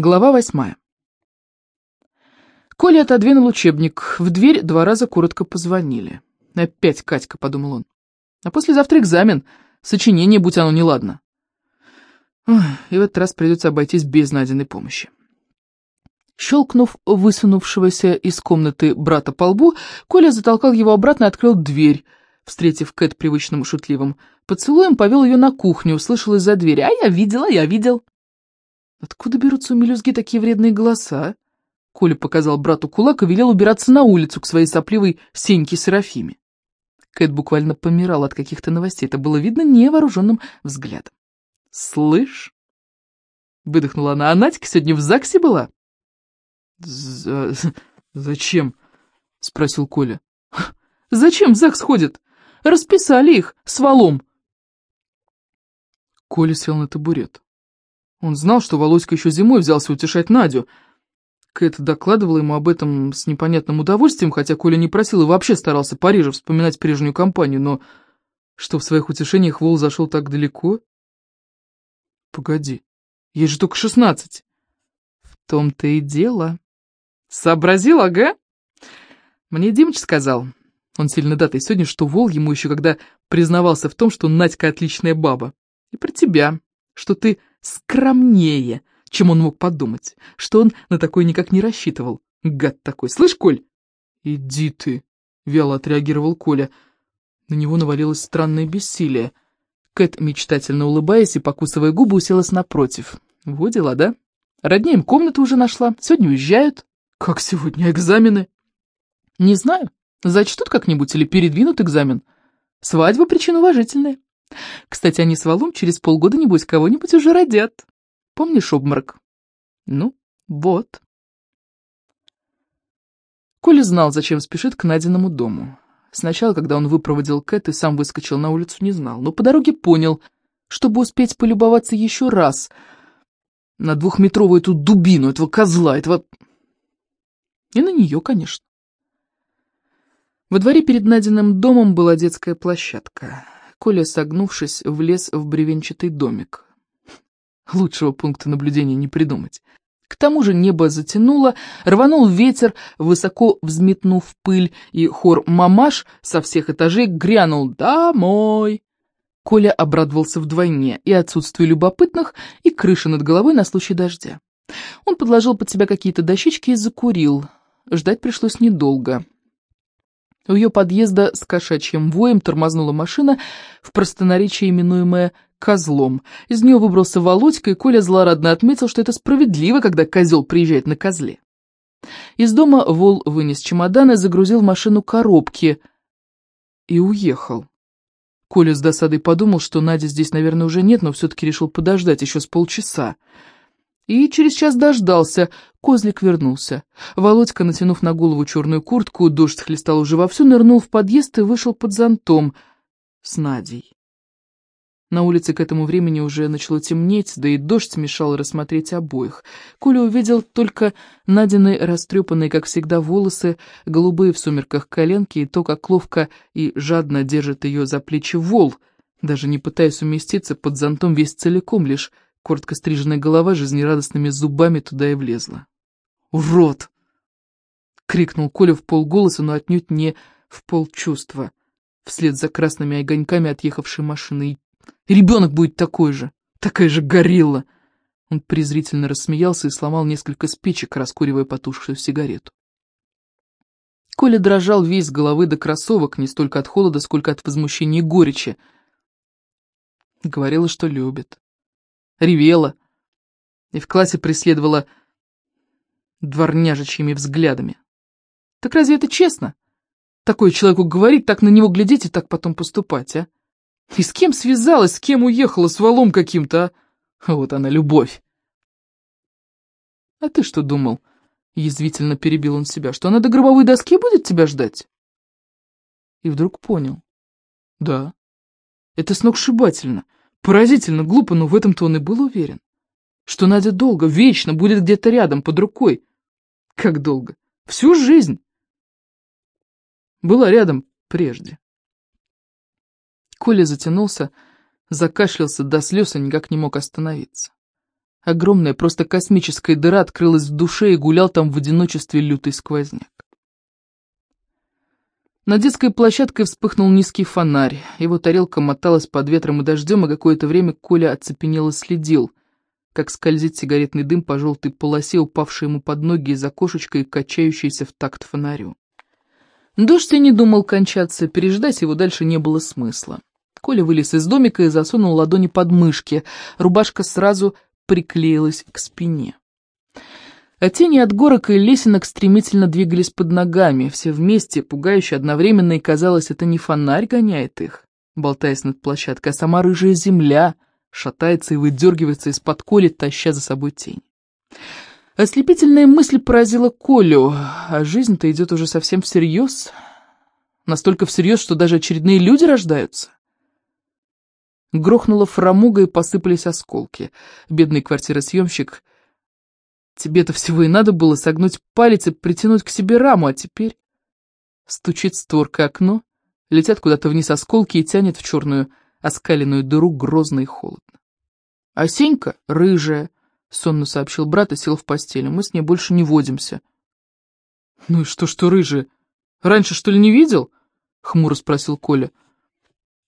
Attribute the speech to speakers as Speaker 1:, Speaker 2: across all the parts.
Speaker 1: Глава восьмая. Коля отодвинул учебник. В дверь два раза коротко позвонили. «Опять Катька», — подумал он. «А послезавтра экзамен. Сочинение, будь оно неладно». Ой, и в этот раз придется обойтись без найденной помощи. Щелкнув высунувшегося из комнаты брата по лбу, Коля затолкал его обратно и открыл дверь, встретив Кэт привычным шутливым. Поцелуем повел ее на кухню, услышал из-за двери. «А я видела, я видел». Откуда берутся у мелюзги такие вредные голоса? Коля показал брату кулак и велел убираться на улицу к своей сопливой Сеньке Серафиме. Кэт буквально помирала от каких-то новостей. Это было видно невооруженным взглядом. «Слышь?» — выдохнула она. «А Надька сегодня в ЗАГСе была?» За... «Зачем?» — спросил Коля. «Зачем в ЗАГС ходит? Расписали их с валом». Коля сел на табурет. Он знал, что Володька еще зимой взялся утешать Надю. Кэт докладывала ему об этом с непонятным удовольствием, хотя Коля не просил и вообще старался пореже вспоминать прежнюю компанию, но что в своих утешениях Вол зашел так далеко? Погоди, ей же только шестнадцать. В том-то и дело. Сообразил, ага? Мне Димыч сказал, он сильно датой сегодня, что Вол ему еще когда признавался в том, что Надька отличная баба. И про тебя, что ты скромнее, чем он мог подумать, что он на такой никак не рассчитывал. Гад такой. Слышь, Коль? Иди ты, вяло отреагировал Коля. На него навалилось странное бессилие. Кэт, мечтательно улыбаясь и покусывая губы, уселась напротив. Вот дела, да? Родня им комнату уже нашла, сегодня уезжают. Как сегодня экзамены? Не знаю. Зачтут как-нибудь или передвинут экзамен. Свадьба причина уважительная. Кстати, они с Валом через полгода, небось, кого-нибудь уже родят. Помнишь обморок? Ну, вот. Коля знал, зачем спешит к Надиному дому. Сначала, когда он выпроводил Кэт и сам выскочил на улицу, не знал, но по дороге понял, чтобы успеть полюбоваться еще раз на двухметровую эту дубину, этого козла, этого... И на нее, конечно. Во дворе перед Надиным домом была детская площадка. Коля, согнувшись, влез в бревенчатый домик. Лучшего пункта наблюдения не придумать. К тому же небо затянуло, рванул ветер, высоко взметнув пыль, и хор «Мамаш» со всех этажей грянул «Домой!». Коля обрадовался вдвойне и отсутствию любопытных, и крыши над головой на случай дождя. Он подложил под себя какие-то дощечки и закурил. Ждать пришлось недолго. У ее подъезда с кошачьим воем тормознула машина, в простонаречии именуемая «козлом». Из нее выбрался Володька, и Коля злорадно отметил, что это справедливо, когда козел приезжает на козле. Из дома Вол вынес чемодан и загрузил в машину коробки и уехал. Коля с досадой подумал, что Нади здесь, наверное, уже нет, но все-таки решил подождать еще с полчаса. И через час дождался. Козлик вернулся. Володька, натянув на голову черную куртку, дождь хлестал уже вовсю, нырнул в подъезд и вышел под зонтом с Надей. На улице к этому времени уже начало темнеть, да и дождь мешал рассмотреть обоих. Коля увидел только Надины растрепанные, как всегда, волосы, голубые в сумерках коленки и то, как ловко и жадно держит ее за плечи вол, даже не пытаясь уместиться под зонтом весь целиком, лишь Коротко стриженная голова жизнерадостными зубами туда и влезла. «Урод!» — крикнул Коля в полголоса, но отнюдь не в полчувства, вслед за красными огоньками отъехавшей машины. «И ребенок будет такой же, такая же горилла!» Он презрительно рассмеялся и сломал несколько спичек, раскуривая потухшую сигарету. Коля дрожал весь с головы до кроссовок, не столько от холода, сколько от возмущения и горечи. Говорила, что любит ревела и в классе преследовала дворняжечьими взглядами. Так разве это честно? Такой человеку говорить, так на него глядеть и так потом поступать, а? И с кем связалась, с кем уехала, с валом каким-то, а? Вот она, любовь. А ты что думал? Язвительно перебил он себя, что она до гробовой доски будет тебя ждать? И вдруг понял. Да, это сногсшибательно. Поразительно глупо, но в этом-то он и был уверен. Что Надя долго, вечно будет где-то рядом, под рукой. Как долго? Всю жизнь. Была рядом прежде. Коля затянулся, закашлялся до слез и никак не мог остановиться. Огромная, просто космическая дыра открылась в душе и гулял там в одиночестве лютый сквозняк. На детской площадке вспыхнул низкий фонарь. Его тарелка моталась под ветром и дождем, и какое-то время Коля оцепенело следил, как скользит сигаретный дым по желтой полосе, упавшей ему под ноги из окошечка и качающейся в такт фонарю. Дождь и не думал кончаться, переждать его дальше не было смысла. Коля вылез из домика и засунул ладони под мышки. Рубашка сразу приклеилась к спине. А тени от горок и лесенок стремительно двигались под ногами, все вместе, пугающе одновременно, и казалось, это не фонарь гоняет их, болтаясь над площадкой, а сама рыжая земля шатается и выдергивается из-под Коли, таща за собой тень. Ослепительная мысль поразила Колю, а жизнь-то идет уже совсем всерьез, настолько всерьез, что даже очередные люди рождаются. Грохнула фрамуга и посыпались осколки. Бедный квартиросъемщик Тебе-то всего и надо было согнуть палец и притянуть к себе раму, а теперь... Стучит створка окно, летят куда-то вниз осколки и тянет в черную оскаленную дыру грозно и холодно. А рыжая, — сонно сообщил брат и сел в постели. Мы с ней больше не водимся. «Ну и что, что рыжая? Раньше, что ли, не видел?» — хмуро спросил Коля.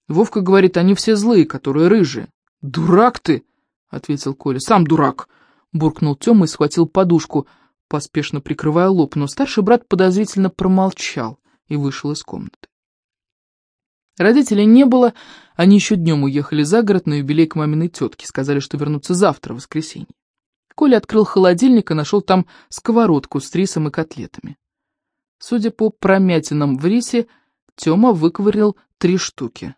Speaker 1: Вовка говорит, они все злые, которые рыжие. «Дурак ты!» — ответил Коля. «Сам дурак!» Буркнул Тёма и схватил подушку, поспешно прикрывая лоб, но старший брат подозрительно промолчал и вышел из комнаты. Родителей не было, они еще днем уехали за город на юбилей к маминой тетке, сказали, что вернутся завтра, в воскресенье. Коля открыл холодильник и нашел там сковородку с рисом и котлетами. Судя по промятинам в рисе, Тёма выковырял три штуки.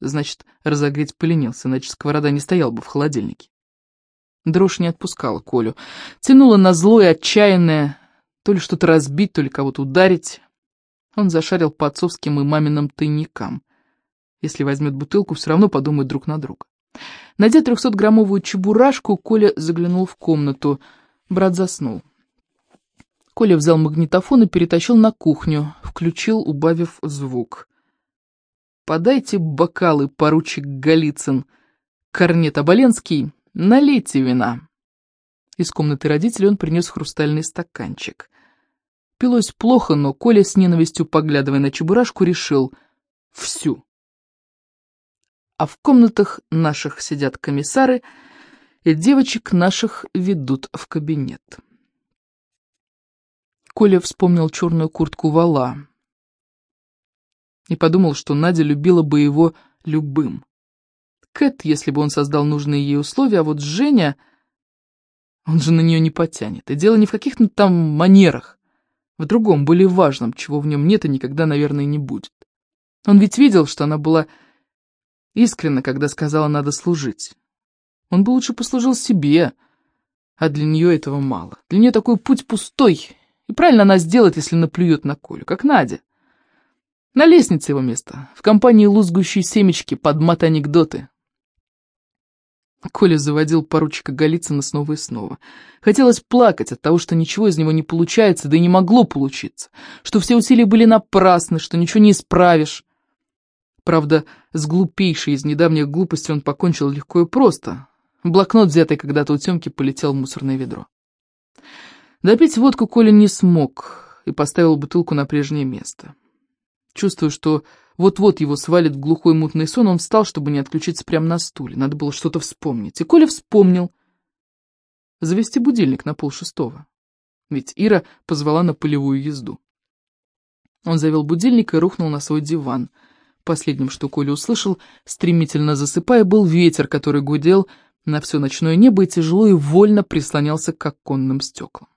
Speaker 1: Значит, разогреть поленился, иначе сковорода не стояла бы в холодильнике. Дрожь не отпускала Колю. Тянула на злое, отчаянное, то ли что-то разбить, то ли кого-то ударить. Он зашарил по отцовским и маминым тайникам. Если возьмет бутылку, все равно подумают друг на друга. Найдя трехсотграммовую чебурашку, Коля заглянул в комнату. Брат заснул. Коля взял магнитофон и перетащил на кухню, включил, убавив звук. «Подайте бокалы, поручик Голицын, корнет Оболенский, Налейте вина». Из комнаты родителей он принес хрустальный стаканчик. Пилось плохо, но Коля с ненавистью, поглядывая на чебурашку, решил «всю». А в комнатах наших сидят комиссары, и девочек наших ведут в кабинет. Коля вспомнил черную куртку вала и подумал, что Надя любила бы его любым. Кэт, если бы он создал нужные ей условия, а вот Женя... Он же на нее не потянет. И дело не в каких-то там манерах, в другом, более важном, чего в нем нет и никогда, наверное, не будет. Он ведь видел, что она была искренна, когда сказала «надо служить». Он бы лучше послужил себе, а для нее этого мало. Для нее такой путь пустой, и правильно она сделает, если наплюет на Колю, как Надя. На лестнице его место, в компании лузгущей семечки под мат-анекдоты. Коля заводил поручика Голицына снова и снова. Хотелось плакать от того, что ничего из него не получается, да и не могло получиться, что все усилия были напрасны, что ничего не исправишь. Правда, с глупейшей из недавних глупостей он покончил легко и просто. Блокнот, взятый когда-то у Тёмки, полетел в мусорное ведро. Допить водку Коля не смог и поставил бутылку на прежнее место. Чувствуя, что вот-вот его свалит в глухой мутный сон, он встал, чтобы не отключиться прямо на стуле. Надо было что-то вспомнить. И Коля вспомнил. Завести будильник на полшестого. Ведь Ира позвала на полевую езду. Он завел будильник и рухнул на свой диван. Последним, что Коля услышал, стремительно засыпая, был ветер, который гудел на все ночное небо и тяжело и вольно прислонялся к оконным стеклам.